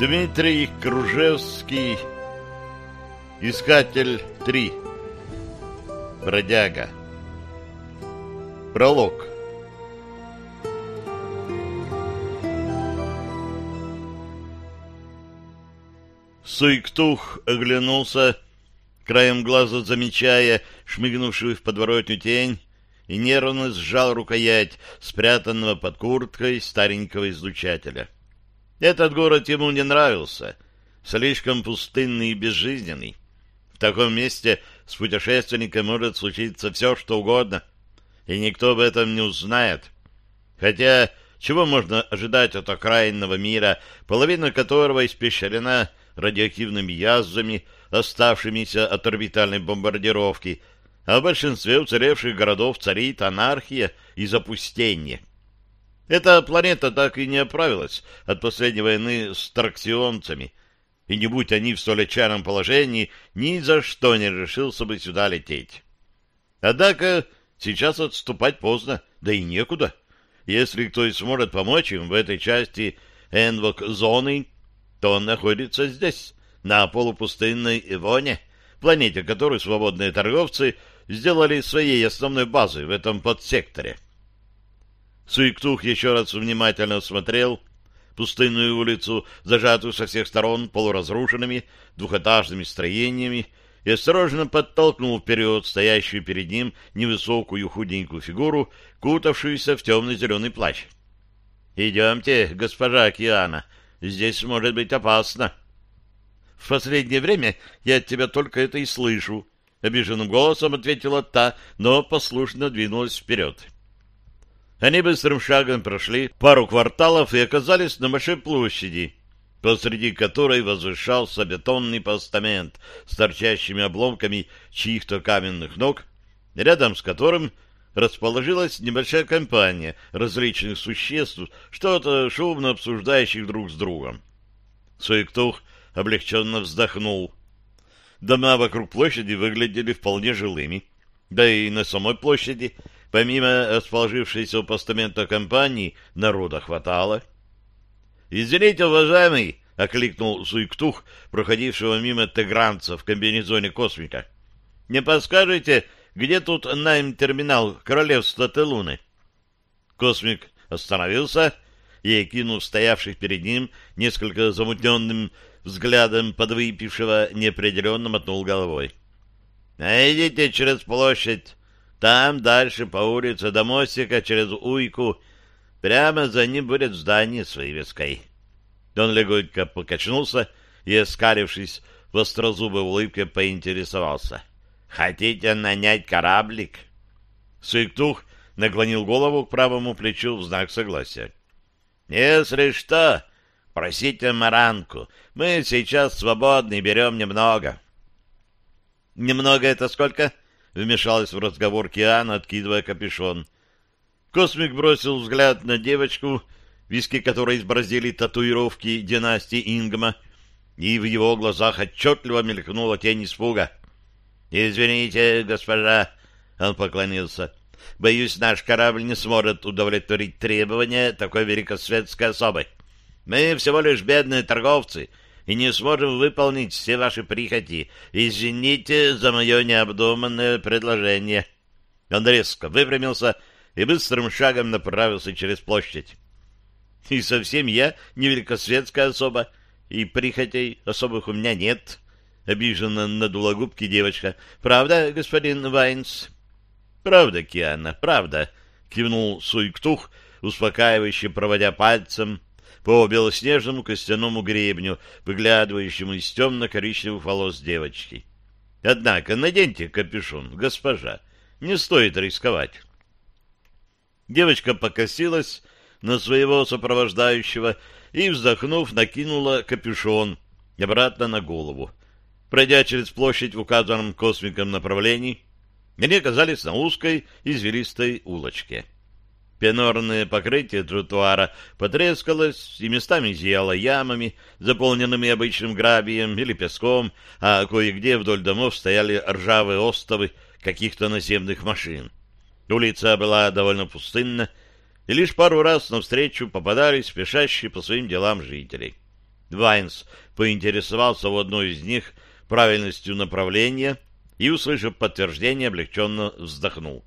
Дмитрий Кружевский Искатель 3 Бродяга. Пролог. Суйктух оглянулся, краем глаза замечая шмыгнувшую в подворотню тень, и нервно сжал рукоять спрятанного под курткой старенького излучателя. Этот город ему не нравился, слишком пустынный и безжизненный. В таком месте с путешественником может случиться все, что угодно, и никто об этом не узнает. Хотя, чего можно ожидать от окраинного мира, половина которого испещрена радиоактивными язвами, оставшимися от орбитальной бомбардировки, а в большинстве уцелевших городов царит анархия и запустение. Эта планета так и не оправилась от последней войны с тарксионцами, и не будь они в столь отчаянном положении, ни за что не решился бы сюда лететь. Однако сейчас отступать поздно, да и некуда. Если кто и сможет помочь им в этой части Энвок-зоны, то он находится здесь, на полупустынной Ивоне, планете которой свободные торговцы сделали своей основной базой в этом подсекторе. Суиктух еще раз внимательно осмотрел пустынную улицу, зажатую со всех сторон полуразрушенными двухэтажными строениями, и осторожно подтолкнул вперед стоящую перед ним невысокую худенькую фигуру, кутавшуюся в темно-зеленый плащ. — Идемте, госпожа Киана, здесь может быть опасно. — В последнее время я от тебя только это и слышу, — обиженным голосом ответила та, но послушно двинулась вперед. Они быстрым шагом прошли пару кварталов и оказались на большой площади, посреди которой возвышался бетонный постамент с торчащими обломками чьих-то каменных ног, рядом с которым расположилась небольшая компания различных существ, что-то шумно обсуждающих друг с другом. Суиктух облегченно вздохнул. Дома вокруг площади выглядели вполне жилыми. Да и на самой площади, помимо расположившейся у постамента компании, народа хватало. «Извините, уважаемый!» — окликнул Суйктух, проходившего мимо тегранца в комбинезоне космика. «Не подскажете, где тут найм-терминал Королевства Телуны?» Космик остановился и, кинув стоявших перед ним несколько замутненным взглядом подвыпившего, неопределенно мотнул головой. «А идите через площадь, там дальше по улице до мостика через Уйку, прямо за ним будет здание с вывеской». Он легонько покачнулся и, оскалившись в острозубой улыбке, поинтересовался. «Хотите нанять кораблик?» Суиктух наклонил голову к правому плечу в знак согласия. «Если что, Просите Маранку. Мы сейчас свободны, берем немного. Немного это сколько? Вмешалась в разговор Киана, откидывая капюшон. Космик бросил взгляд на девочку, виски которой избороздили татуировки династии Ингма, и в его глазах отчетливо мелькнула тень испуга. «Извините, госпожа», — он поклонился, — «боюсь, наш корабль не сможет удовлетворить требования такой великосветской особы». Мы всего лишь бедные торговцы и не сможем выполнить все ваши прихоти. Извините за мое необдуманное предложение». Он резко выпрямился и быстрым шагом направился через площадь. «И совсем я не великосветская особа, и прихотей особых у меня нет», — обиженно надула губки девочка. «Правда, господин Вайнс?» «Правда, Киана, правда», — кивнул Суйктух, успокаивающе проводя пальцем по белоснежному костяному гребню, выглядывающему из темно-коричневых волос девочки. Однако наденьте капюшон, госпожа, не стоит рисковать. Девочка покосилась на своего сопровождающего и, вздохнув, накинула капюшон обратно на голову. Пройдя через площадь в указанном космиком направлении, они оказались на узкой извилистой улочке. Пенорное покрытие тротуара потрескалось и местами зияло ямами, заполненными обычным гравием или песком, а кое-где вдоль домов стояли ржавые остовы каких-то наземных машин. Улица была довольно пустынна, и лишь пару раз навстречу попадались спешащие по своим делам жители. Вайнс поинтересовался в одной из них правильностью направления и, услышав подтверждение, облегченно вздохнул.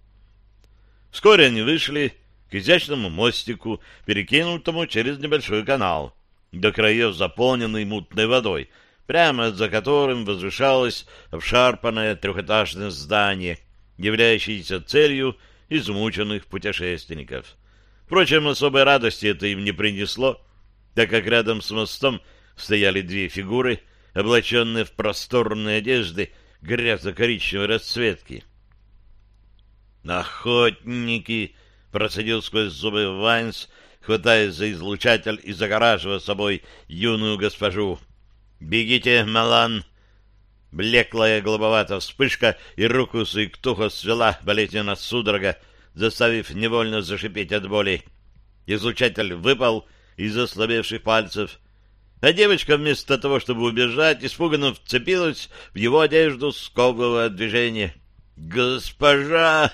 Вскоре они вышли к изящному мостику, перекинутому через небольшой канал, до краев заполненный мутной водой, прямо за которым возвышалось обшарпанное трехэтажное здание, являющееся целью измученных путешественников. Впрочем, особой радости это им не принесло, так как рядом с мостом стояли две фигуры, облаченные в просторные одежды грязно-коричневой расцветки. «Охотники!» — процедил сквозь зубы Вайнс, хватаясь за излучатель и загораживая собой юную госпожу. «Бегите, Малан!» Блеклая голубоватая вспышка, и руку Суиктуха свела болезненно судорога, заставив невольно зашипеть от боли. Излучатель выпал из ослабевших пальцев, а девочка вместо того, чтобы убежать, испуганно вцепилась в его одежду, сковывая движение. «Госпожа!»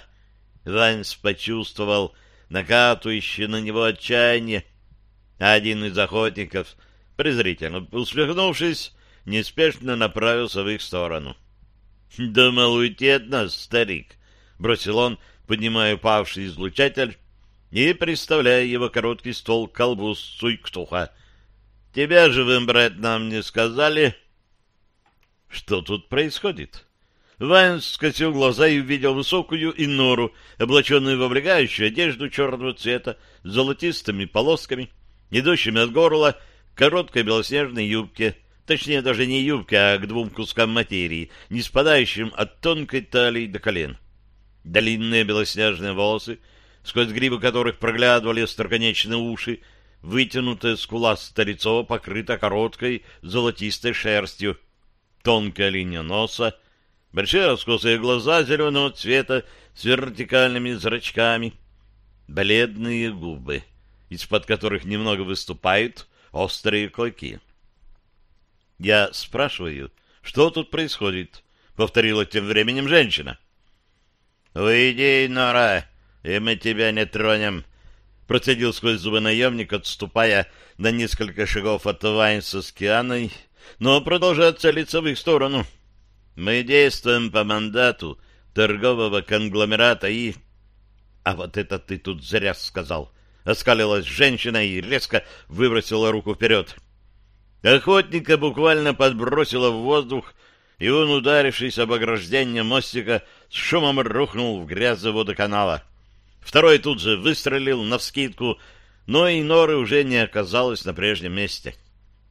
Ванс почувствовал накатывающее на него отчаяние. Один из охотников, презрительно усмехнувшись, неспешно направился в их сторону. — Думал уйти от нас, старик, — бросил он, поднимая упавший излучатель и представляя его короткий стол к колбу Суйктуха. — Тебя живым брать нам не сказали. — Что тут происходит? Вайнс скосил глаза и увидел высокую инору, облаченную в облегающую одежду черного цвета, с золотистыми полосками, идущими от горла, короткой белоснежной юбке — Точнее, даже не юбки, а к двум кускам материи, не спадающим от тонкой талии до колен. Длинные белоснежные волосы, сквозь грибы которых проглядывали остроконечные уши, вытянутая скуластое лицо покрыто короткой золотистой шерстью, тонкая линия носа, большие раскосые глаза зеленого цвета с вертикальными зрачками, бледные губы, из-под которых немного выступают острые клыки. Я спрашиваю, что тут происходит? Повторила тем временем женщина. Уйди, Нора, и мы тебя не тронем. Процедил сквозь зубы наемник, отступая на несколько шагов от Вайнса с Кианой, но продолжая целиться в их сторону. Мы действуем по мандату торгового конгломерата и... А вот это ты тут зря сказал. Оскалилась женщина и резко выбросила руку вперед. — Охотника буквально подбросило в воздух, и он, ударившись об ограждение мостика, с шумом рухнул в грязь водоканала. Второй тут же выстрелил навскидку, но и норы уже не оказалось на прежнем месте.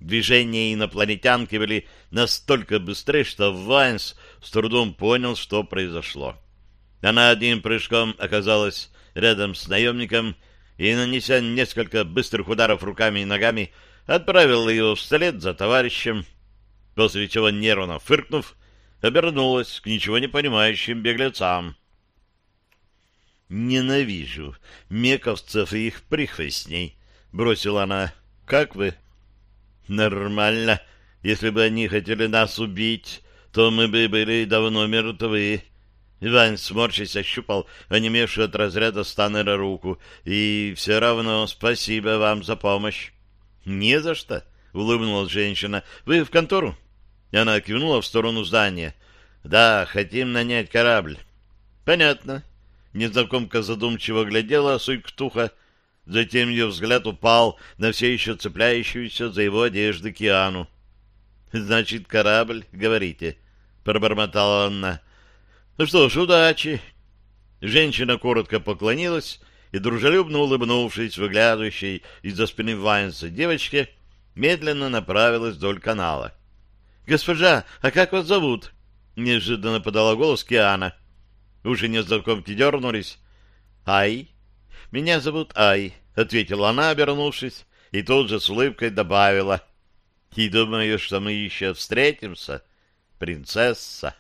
Движения инопланетянки были настолько быстры, что Вайнс с трудом понял, что произошло. Она одним прыжком оказалась рядом с наемником и, нанеся несколько быстрых ударов руками и ногами, отправила его вслед за товарищем, после чего, нервно фыркнув, обернулась к ничего не понимающим беглецам. «Ненавижу мековцев и их прихвостней», — бросила она. «Как вы?» «Нормально. Если бы они хотели нас убить, то мы бы были давно мертвы». Иван, сморщись, ощупал онемевшую от разряда Станнера руку. «И все равно спасибо вам за помощь». «Не за что», — улыбнулась женщина. «Вы в контору?» Она кивнула в сторону здания. «Да, хотим нанять корабль». «Понятно». Незнакомка задумчиво глядела Суйктуха, затем ее взгляд упал на все еще цепляющуюся за его одежды Киану. «Значит, корабль, говорите», — пробормотала она. «Ну что ж, удачи». Женщина коротко поклонилась и, дружелюбно улыбнувшись выглядывающей из-за спины Вайнса девочке, медленно направилась вдоль канала. — Госпожа, а как вас зовут? — неожиданно подала голос Киана. Уже незнакомки дернулись. — Ай. — Меня зовут Ай, — ответила она, обернувшись, и тут же с улыбкой добавила. — И думаю, что мы еще встретимся, принцесса.